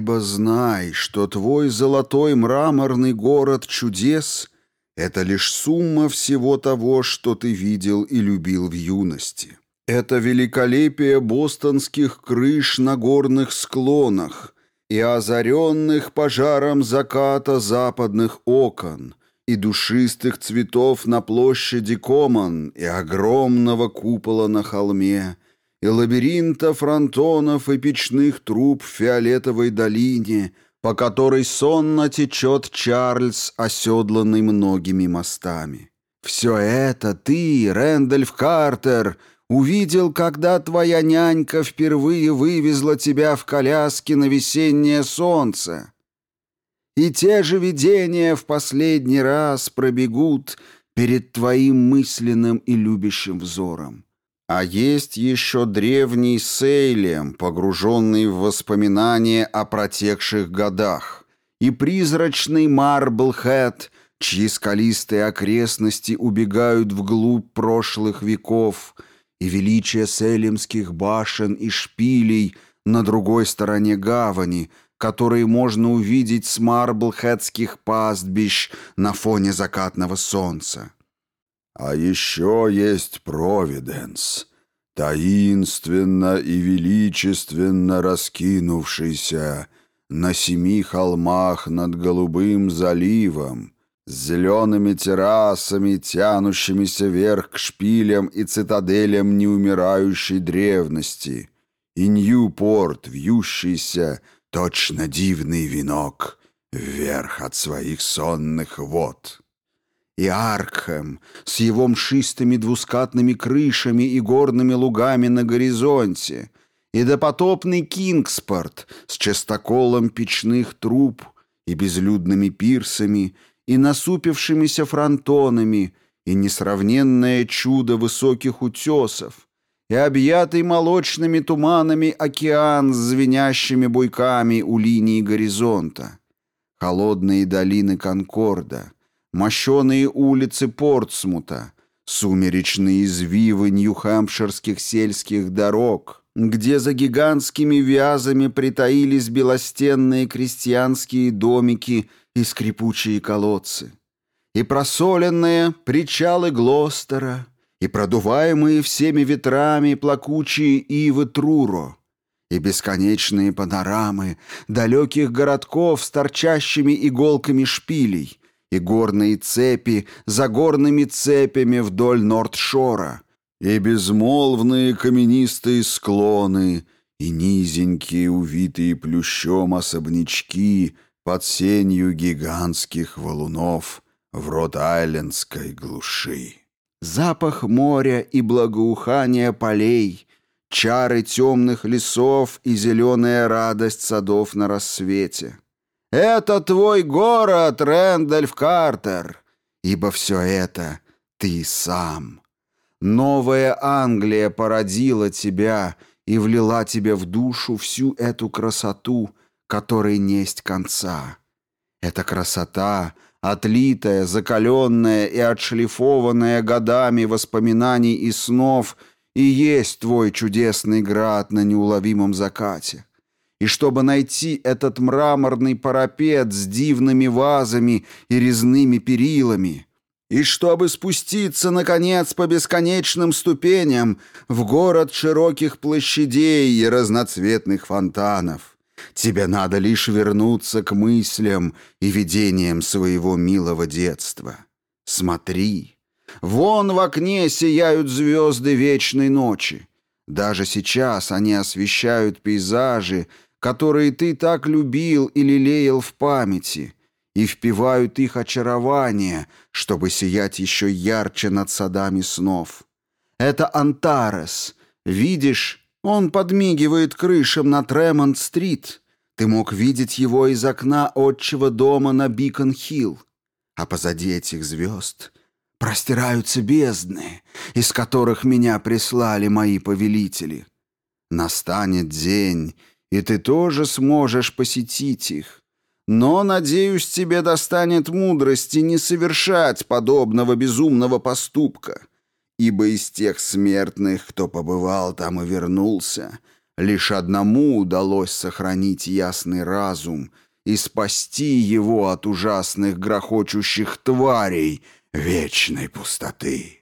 Ибо знай, что твой золотой мраморный город чудес — это лишь сумма всего того, что ты видел и любил в юности. Это великолепие бостонских крыш на горных склонах и озаренных пожаром заката западных окон — и душистых цветов на площади Коман, и огромного купола на холме, и лабиринта фронтонов и печных труб в фиолетовой долине, по которой сонно течет Чарльз, оседланный многими мостами. Все это ты, Рэндольф Картер, увидел, когда твоя нянька впервые вывезла тебя в коляске на весеннее солнце. И те же видения в последний раз пробегут перед твоим мысленным и любящим взором. А есть еще древний Сейлем, погруженный в воспоминания о протекших годах, и призрачный Марблхэт, чьи скалистые окрестности убегают вглубь прошлых веков, и величие селемских башен и шпилей на другой стороне гавани, которые можно увидеть с марблхедских пастбищ на фоне закатного солнца. А еще есть Провиденс, таинственно и величественно раскинувшийся на семи холмах над Голубым заливом, с зелеными террасами, тянущимися вверх к шпилям и цитаделям неумирающей древности, и Ньюпорт, вьющийся, точно дивный венок вверх от своих сонных вод. И Аркхэм с его мшистыми двускатными крышами и горными лугами на горизонте, и допотопный Кингспорт с частоколом печных труб и безлюдными пирсами, и насупившимися фронтонами, и несравненное чудо высоких утесов, и объятый молочными туманами океан с звенящими буйками у линии горизонта, холодные долины Конкорда, мощеные улицы Портсмута, сумеречные извивы нью-хэмпширских сельских дорог, где за гигантскими вязами притаились белостенные крестьянские домики и скрипучие колодцы, и просоленные причалы Глостера, и продуваемые всеми ветрами плакучие ивы Труро, и бесконечные панорамы далеких городков с торчащими иголками шпилей, и горные цепи за горными цепями вдоль Нордшора, и безмолвные каменистые склоны, и низенькие, увитые плющом особнячки под сенью гигантских валунов в Рот-Айлендской глуши. Запах моря и благоухание полей, чары темных лесов и зеленая радость садов на рассвете. Это твой город, Рэндальф Картер, ибо все это ты сам. Новая Англия породила тебя и влила тебе в душу всю эту красоту, которой несть конца. Эта красота — отлитая, закаленная и отшлифованная годами воспоминаний и снов, и есть твой чудесный град на неуловимом закате. И чтобы найти этот мраморный парапет с дивными вазами и резными перилами, и чтобы спуститься, наконец, по бесконечным ступеням в город широких площадей и разноцветных фонтанов, Тебе надо лишь вернуться к мыслям и видениям своего милого детства. Смотри, вон в окне сияют звезды вечной ночи. Даже сейчас они освещают пейзажи, которые ты так любил и лелеял в памяти, и впивают их очарование, чтобы сиять еще ярче над садами снов. Это Антарес. Видишь, он подмигивает крышам на Тремонт-стрит. Ты мог видеть его из окна отчего дома на Бикон-Хилл. А позади этих звезд простираются бездны, из которых меня прислали мои повелители. Настанет день, и ты тоже сможешь посетить их. Но, надеюсь, тебе достанет мудрости не совершать подобного безумного поступка ибо из тех смертных, кто побывал там и вернулся, Лишь одному удалось сохранить ясный разум и спасти его от ужасных грохочущих тварей вечной пустоты.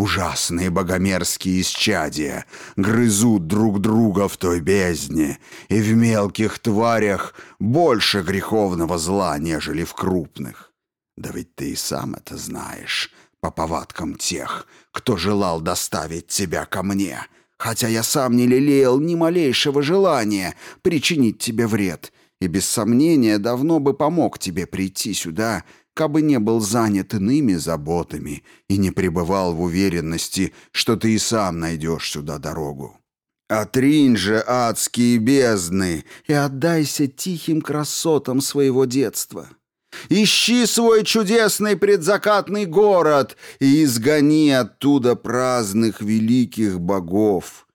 Ужасные богомерзкие исчадия грызут друг друга в той бездне, и в мелких тварях больше греховного зла, нежели в крупных. Да ведь ты и сам это знаешь по повадкам тех, кто желал доставить тебя ко мне, хотя я сам не лелеял ни малейшего желания причинить тебе вред, и без сомнения давно бы помог тебе прийти сюда — кабы не был занят иными заботами и не пребывал в уверенности, что ты и сам найдешь сюда дорогу. Отринь же адские бездны и отдайся тихим красотам своего детства. Ищи свой чудесный предзакатный город и изгони оттуда праздных великих богов.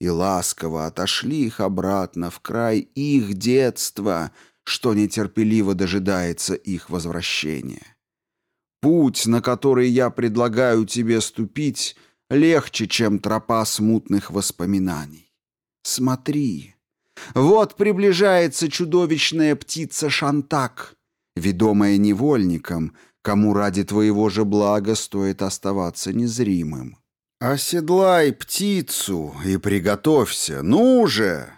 И ласково отошли их обратно в край их детства — что нетерпеливо дожидается их возвращения. Путь, на который я предлагаю тебе ступить, легче, чем тропа смутных воспоминаний. Смотри, вот приближается чудовищная птица Шантак, ведомая невольником, кому ради твоего же блага стоит оставаться незримым. Оседлай птицу и приготовься, ну же!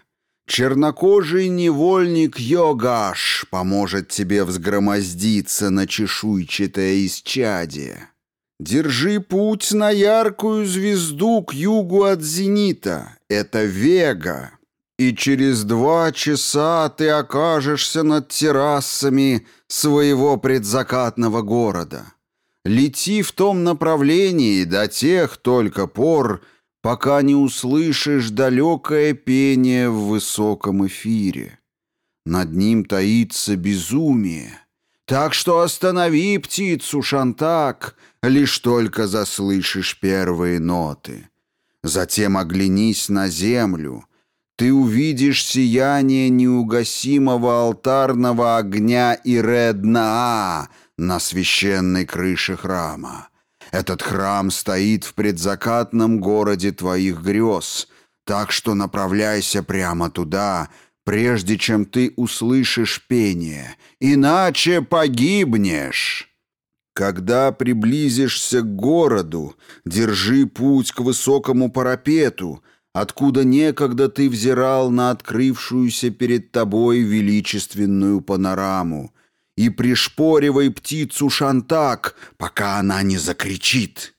Чернокожий невольник Йогаш поможет тебе взгромоздиться на чешуйчатое исчадие. Держи путь на яркую звезду к югу от зенита. Это Вега. И через два часа ты окажешься над террасами своего предзакатного города. Лети в том направлении до тех только пор, пока не услышишь далекое пение в высоком эфире. Над ним таится безумие. Так что останови птицу, Шантак, лишь только заслышишь первые ноты. Затем оглянись на землю. Ты увидишь сияние неугасимого алтарного огня Иреднаа на священной крыше храма. Этот храм стоит в предзакатном городе твоих грез, так что направляйся прямо туда, прежде чем ты услышишь пение, иначе погибнешь. Когда приблизишься к городу, держи путь к высокому парапету, откуда некогда ты взирал на открывшуюся перед тобой величественную панораму, и пришпоривай птицу Шантак, пока она не закричит.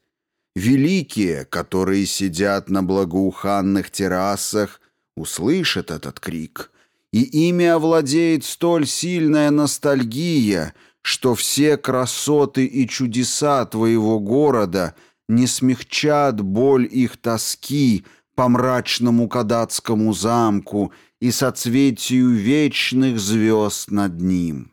Великие, которые сидят на благоуханных террасах, услышат этот крик, и ими овладеет столь сильная ностальгия, что все красоты и чудеса твоего города не смягчат боль их тоски по мрачному кадатскому замку и соцветию вечных звезд над ним.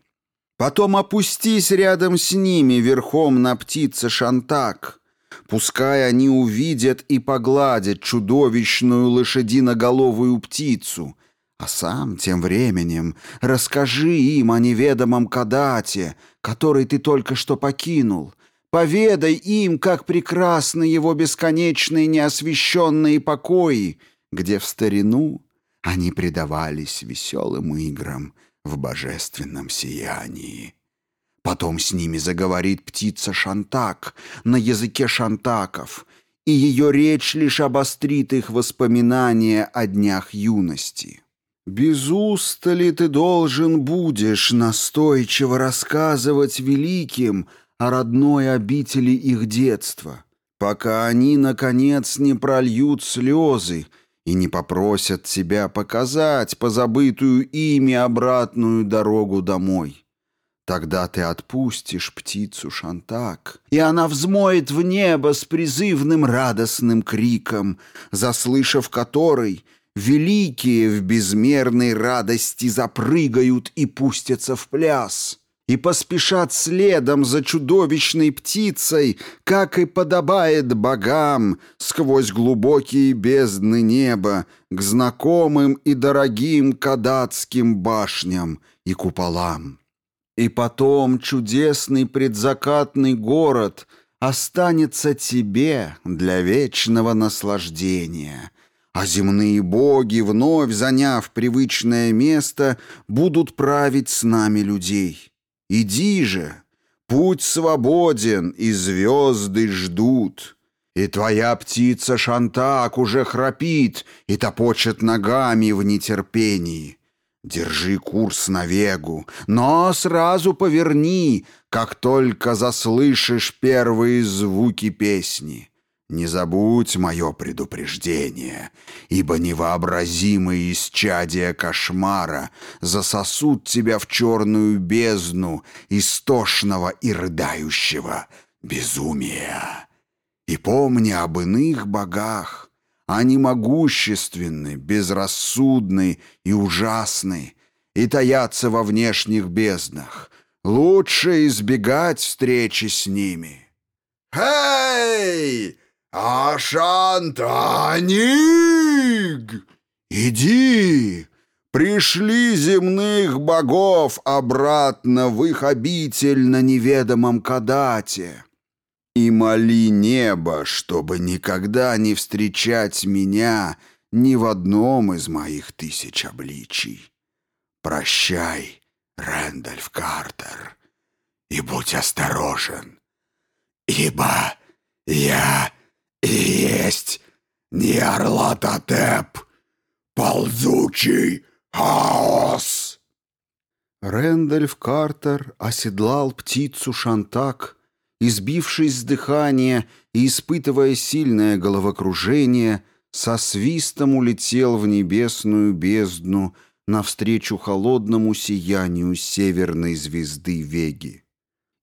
Потом опустись рядом с ними верхом на птице Шантак. Пускай они увидят и погладят чудовищную лошадиноголовую птицу, а сам тем временем расскажи им о неведомом Кадате, который ты только что покинул. Поведай им, как прекрасны его бесконечные неосвещенные покои, где в старину они предавались веселым играм в божественном сиянии. Потом с ними заговорит птица Шантак на языке шантаков, и ее речь лишь обострит их воспоминания о днях юности. Без устали ты должен будешь настойчиво рассказывать великим о родной обители их детства, пока они, наконец, не прольют слезы, и не попросят тебя показать позабытую ими обратную дорогу домой. Тогда ты отпустишь птицу Шантак, и она взмоет в небо с призывным радостным криком, заслышав который, великие в безмерной радости запрыгают и пустятся в пляс и поспешат следом за чудовищной птицей, как и подобает богам, сквозь глубокие бездны неба, к знакомым и дорогим кадатским башням и куполам. И потом чудесный предзакатный город останется тебе для вечного наслаждения, а земные боги, вновь заняв привычное место, будут править с нами людей. Иди же, путь свободен, и звезды ждут. И твоя птица Шантак уже храпит и топочет ногами в нетерпении. Держи курс на Вегу, но сразу поверни, как только заслышишь первые звуки песни. Не забудь мое предупреждение, ибо невообразимые исчадия кошмара засосут тебя в черную бездну истошного и рыдающего безумия. И помни об иных богах. Они могущественны, безрассудны и ужасны, и таятся во внешних безднах. Лучше избегать встречи с ними. «Эй!» «Ашантаник! Иди! Пришли земных богов обратно в их обитель на неведомом Кадате и моли небо, чтобы никогда не встречать меня ни в одном из моих тысяч обличий. Прощай, Рэндальф Картер, и будь осторожен, ибо я и есть Ниарлатотеп, ползучий хаос. Рэндальф Картер оседлал птицу Шантак, избившись с дыхания и испытывая сильное головокружение, со свистом улетел в небесную бездну навстречу холодному сиянию северной звезды Веги.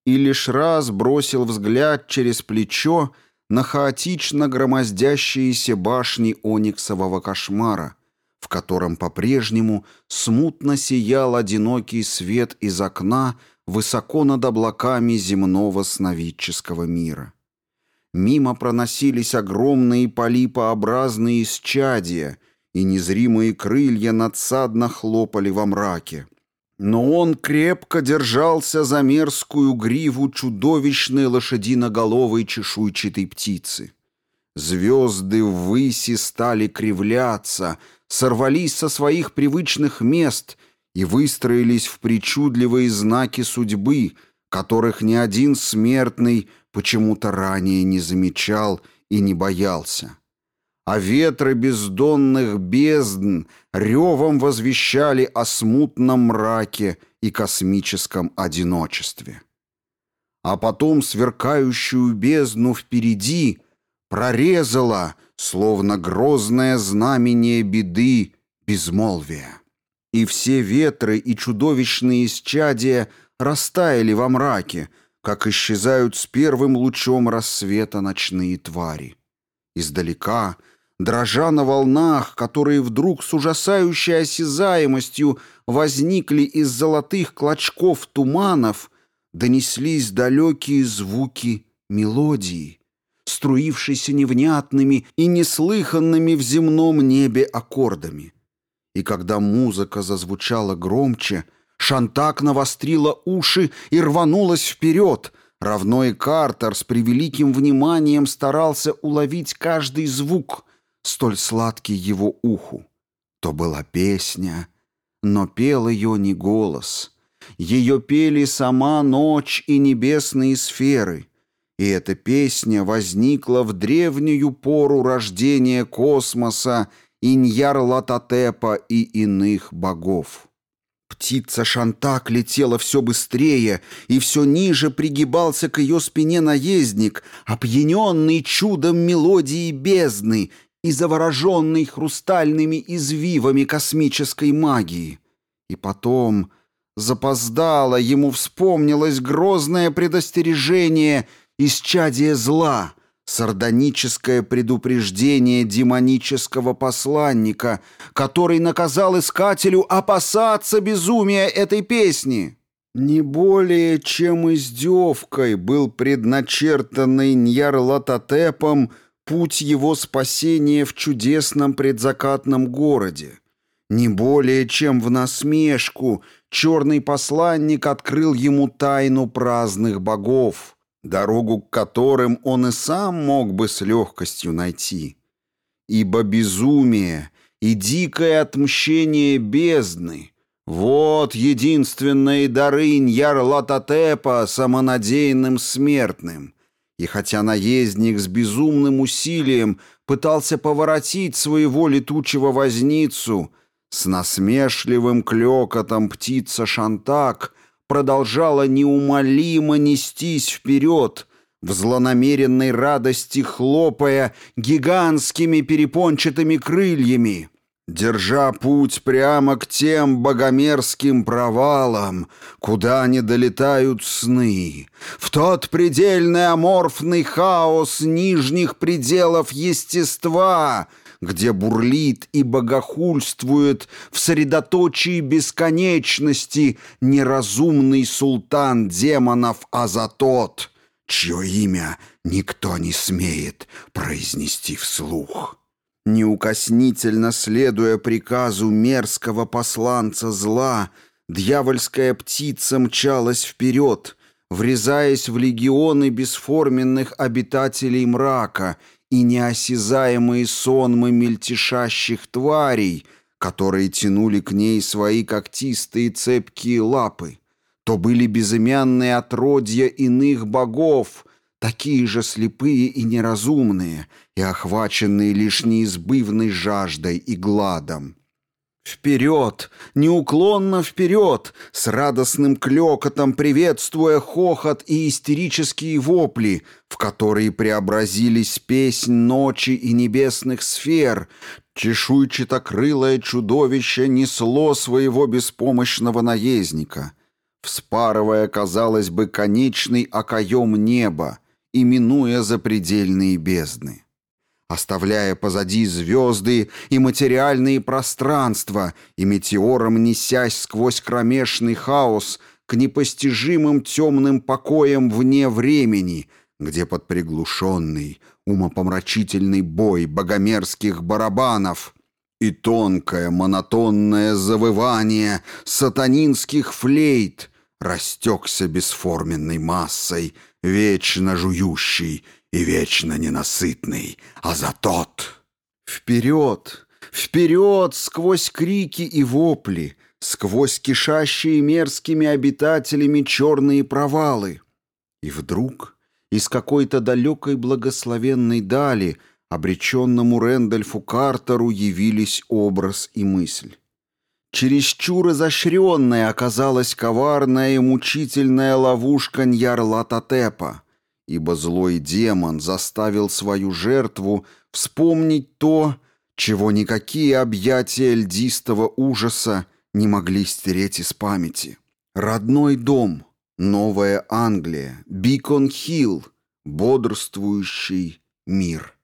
И лишь раз бросил взгляд через плечо на хаотично громоздящиеся башни ониксового кошмара, в котором по-прежнему смутно сиял одинокий свет из окна высоко над облаками земного сновидческого мира. Мимо проносились огромные полипообразные исчадия, и незримые крылья надсадно хлопали во мраке. Но он крепко держался за мерзкую гриву чудовищной лошадиноголовой чешуйчатой птицы. Звезды ввыси стали кривляться, сорвались со своих привычных мест и выстроились в причудливые знаки судьбы, которых ни один смертный почему-то ранее не замечал и не боялся а ветры бездонных бездн ревом возвещали о смутном мраке и космическом одиночестве. А потом сверкающую бездну впереди прорезала, словно грозное знамение беды, безмолвие. И все ветры и чудовищные исчадия растаяли во мраке, как исчезают с первым лучом рассвета ночные твари. Издалека — дрожа на волнах, которые вдруг с ужасающей осязаемостью возникли из золотых клочков туманов, донеслись далекие звуки мелодии, струившиеся невнятными и неслыханными в земном небе аккордами. И когда музыка зазвучала громче, Шантак навострила уши и рванулась вперед, равно и Картер с превеликим вниманием старался уловить каждый звук — столь сладкий его уху. То была песня, но пел ее не голос. Ее пели сама ночь и небесные сферы. И эта песня возникла в древнюю пору рождения космоса Иньяр-Лататепа и иных богов. Птица Шантак летела все быстрее, и все ниже пригибался к ее спине наездник, опьяненный чудом мелодии бездны, и завороженный хрустальными извивами космической магии. И потом, запоздало, ему вспомнилось грозное предостережение исчадия зла, сардоническое предупреждение демонического посланника, который наказал искателю опасаться безумия этой песни. Не более чем издевкой был предначертанный Ньярлатотепом путь его спасения в чудесном предзакатном городе. Не более чем в насмешку черный посланник открыл ему тайну праздных богов, дорогу к которым он и сам мог бы с легкостью найти. ибо безумие и дикое отмщение бездны — вот единственные дары Ньярлатотепа самонадеянным смертным. И хотя наездник с безумным усилием пытался поворотить своего летучего возницу, с насмешливым клёкотом птица Шантак продолжала неумолимо нестись вперед — в злонамеренной радости хлопая гигантскими перепончатыми крыльями, держа путь прямо к тем богомерзким провалам, куда не долетают сны, в тот предельный аморфный хаос нижних пределов естества, где бурлит и богохульствует в средоточии бесконечности неразумный султан демонов Азатот — чье имя никто не смеет произнести вслух. Неукоснительно следуя приказу мерзкого посланца зла, дьявольская птица мчалась вперед, врезаясь в легионы бесформенных обитателей мрака и неосязаемые сонмы мельтешащих тварей, которые тянули к ней свои когтистые цепкие лапы. То были безымянные отродья иных богов, такие же слепые и неразумные, и охваченные лишь неизбывной жаждой и гладом. Вперед, неуклонно вперед, с радостным клёкотом приветствуя хохот и истерические вопли, в которые преобразились песнь ночи и небесных сфер, чешуйчатокрылое чудовище несло своего беспомощного наездника — вспарывая, казалось бы, конечный окоем неба, именуя запредельные бездны. Оставляя позади звезды и материальные пространства, и метеором несясь сквозь кромешный хаос к непостижимым темным покоям вне времени, где под приглушенный, умопомрачительный бой богомерзких барабанов и тонкое монотонное завывание сатанинских флейт — растекся бесформенной массой, вечно жующий и вечно ненасытный, а за тот... Вперед, вперед, сквозь крики и вопли, сквозь кишащие мерзкими обитателями черные провалы. И вдруг из какой-то далекой благословенной дали обреченному Рэндольфу Картеру явились образ и мысль. Чересчур изощренной оказалась коварная и мучительная ловушка Ньярлатотепа, ибо злой демон заставил свою жертву вспомнить то, чего никакие объятия льдистого ужаса не могли стереть из памяти. Родной дом, Новая Англия, Бикон-Хилл, бодрствующий мир.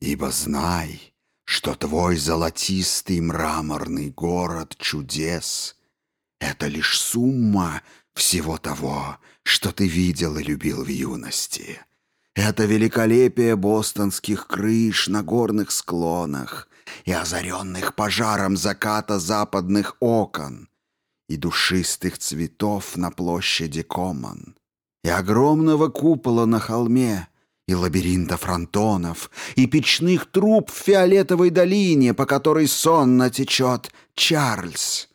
Ибо знай, что твой золотистый мраморный город чудес — это лишь сумма всего того, что ты видел и любил в юности. Это великолепие бостонских крыш на горных склонах и озаренных пожаром заката западных окон, и душистых цветов на площади Коман, и огромного купола на холме — и лабиринта фронтонов, и печных труб в фиолетовой долине, по которой сонно течет Чарльз.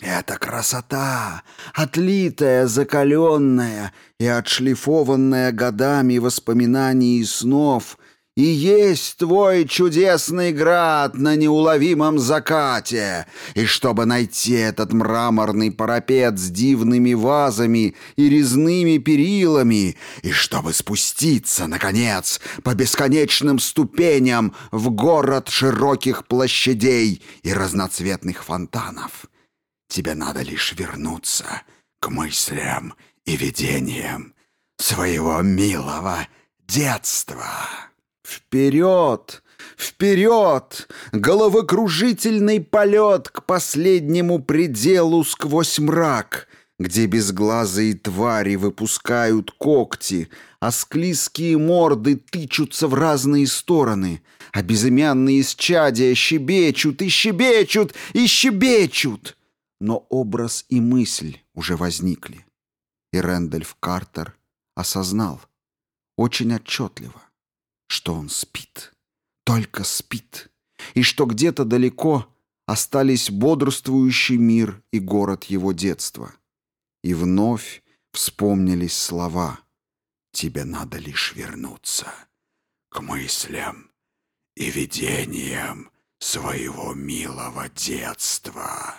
Это красота, отлитая, закаленная и отшлифованная годами воспоминаний и снов, и есть твой чудесный град на неуловимом закате, и чтобы найти этот мраморный парапет с дивными вазами и резными перилами, и чтобы спуститься, наконец, по бесконечным ступеням в город широких площадей и разноцветных фонтанов, тебе надо лишь вернуться к мыслям и видениям своего милого детства». Вперед! Вперед! Головокружительный полет к последнему пределу сквозь мрак, где безглазые твари выпускают когти, а склизкие морды тычутся в разные стороны, а безымянные исчадия щебечут и щебечут и щебечут. Но образ и мысль уже возникли. И Рэндольф Картер осознал очень отчетливо что он спит. только спит, и что где-то далеко остались бодрствующий мир и город его детства. И вновь вспомнились слова «Тебе надо лишь вернуться к мыслям и видениям своего милого детства».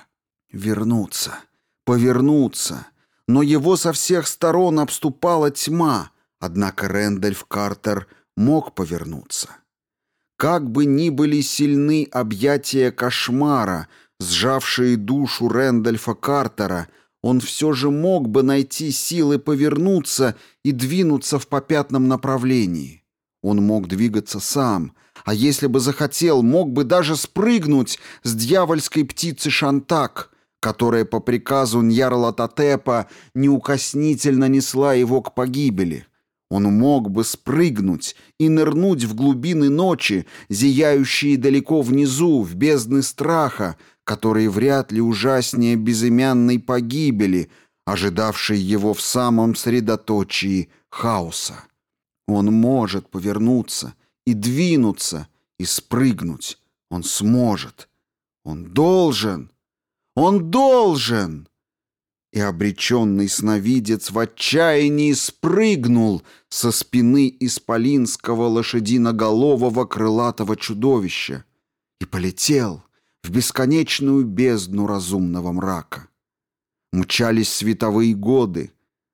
Вернуться, повернуться, но его со всех сторон обступала тьма, однако Рэндольф Картер мог повернуться. Как бы ни были сильны объятия кошмара, сжавшие душу Рэндольфа Картера, он все же мог бы найти силы повернуться и двинуться в попятном направлении. Он мог двигаться сам, а если бы захотел, мог бы даже спрыгнуть с дьявольской птицы Шантак, которая по приказу Ньярла Татепа неукоснительно несла его к погибели. Он мог бы спрыгнуть и нырнуть в глубины ночи, зияющие далеко внизу, в бездны страха, которые вряд ли ужаснее безымянной погибели, ожидавшей его в самом средоточии хаоса. Он может повернуться и двинуться, и спрыгнуть. Он сможет. Он должен. Он должен и обреченный сновидец в отчаянии спрыгнул со спины исполинского лошадиноголового крылатого чудовища и полетел в бесконечную бездну разумного мрака. Мчались световые годы,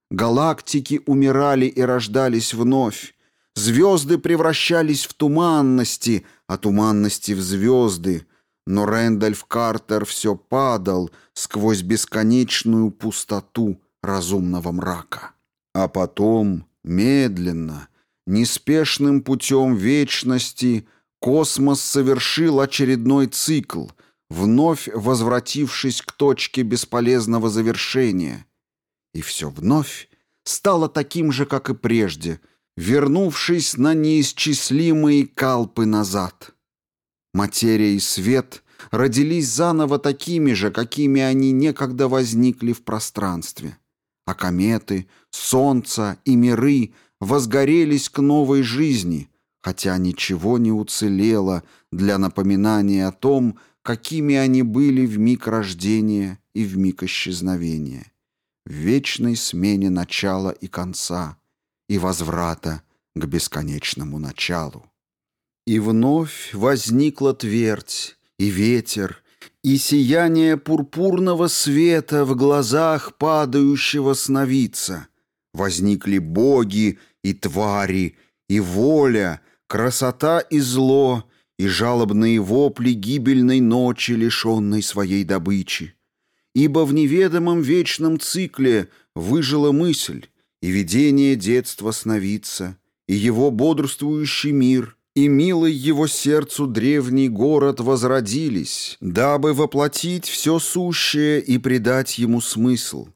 галактики умирали и рождались вновь, звезды превращались в туманности, а туманности в звезды, но Рэндальф Картер все падал сквозь бесконечную пустоту разумного мрака. А потом, медленно, неспешным путем вечности, космос совершил очередной цикл, вновь возвратившись к точке бесполезного завершения. И все вновь стало таким же, как и прежде, вернувшись на неисчислимые калпы назад. Материя и свет родились заново такими же, какими они некогда возникли в пространстве. А кометы, солнце и миры возгорелись к новой жизни, хотя ничего не уцелело для напоминания о том, какими они были в миг рождения и в миг исчезновения, в вечной смене начала и конца и возврата к бесконечному началу. И вновь возникла твердь, и ветер, и сияние пурпурного света в глазах падающего сновидца. Возникли боги и твари, и воля, красота и зло, и жалобные вопли гибельной ночи, лишенной своей добычи. Ибо в неведомом вечном цикле выжила мысль, и видение детства сновидца, и его бодрствующий мир — и милый его сердцу древний город возродились, дабы воплотить все сущее и придать ему смысл.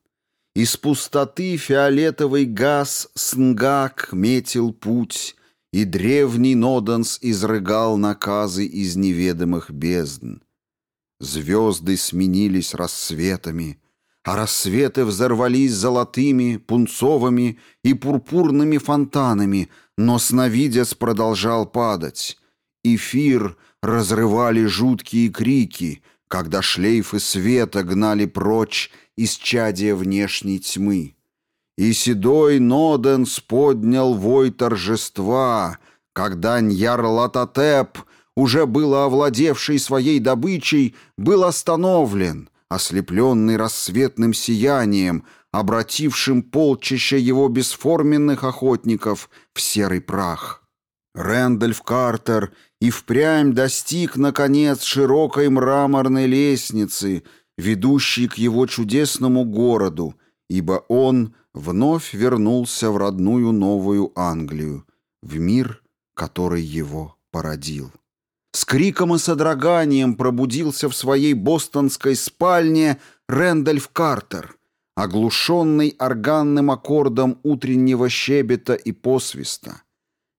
Из пустоты фиолетовый газ Снгак метил путь, и древний Ноденс изрыгал наказы из неведомых бездн. Звезды сменились рассветами, а рассветы взорвались золотыми, пунцовыми и пурпурными фонтанами — но сновидец продолжал падать. Эфир разрывали жуткие крики, когда шлейфы света гнали прочь из чадия внешней тьмы. И седой Ноденс поднял вой торжества, когда Ньяр-Лататеп, уже было овладевший своей добычей, был остановлен, ослепленный рассветным сиянием, обратившим полчища его бесформенных охотников в серый прах. Рэндольф Картер и впрямь достиг, наконец, широкой мраморной лестницы, ведущей к его чудесному городу, ибо он вновь вернулся в родную Новую Англию, в мир, который его породил. С криком и содроганием пробудился в своей бостонской спальне Рэндольф Картер — оглушенный органным аккордом утреннего щебета и посвиста,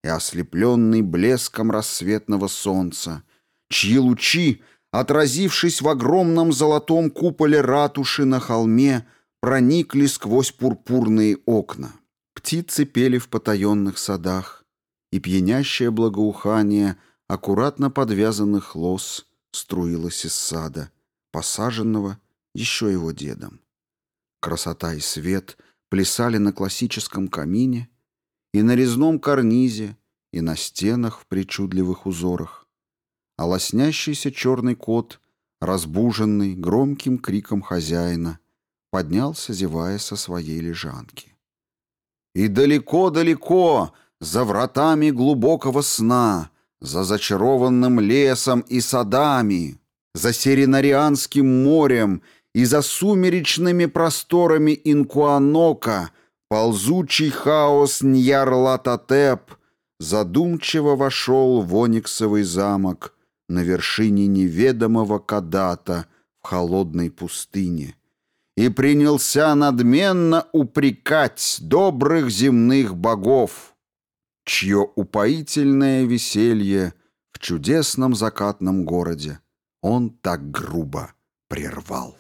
и ослепленный блеском рассветного солнца, чьи лучи, отразившись в огромном золотом куполе ратуши на холме, проникли сквозь пурпурные окна. Птицы пели в потаенных садах, и пьянящее благоухание аккуратно подвязанных лос струилась из сада, посаженного еще его дедом. Красота и свет плясали на классическом камине и на резном карнизе, и на стенах в причудливых узорах. А лоснящийся черный кот, разбуженный громким криком хозяина, поднялся, зевая со своей лежанки. И далеко-далеко, за вратами глубокого сна, за зачарованным лесом и садами, за Серенарианским морем и за сумеречными просторами Инкуанока ползучий хаос Ньярлататеп задумчиво вошел в Ониксовый замок на вершине неведомого Кадата в холодной пустыне и принялся надменно упрекать добрых земных богов, чье упоительное веселье в чудесном закатном городе он так грубо прервал.